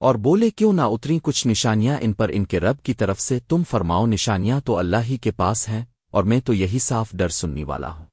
اور بولے کیوں نہ اتری کچھ نشانیاں ان پر ان کے رب کی طرف سے، تم فرماؤ نشانیاں تو اللہ ہی کے پاس ہیں، اور میں تو یہی صاف ڈر سننے والا ہوں۔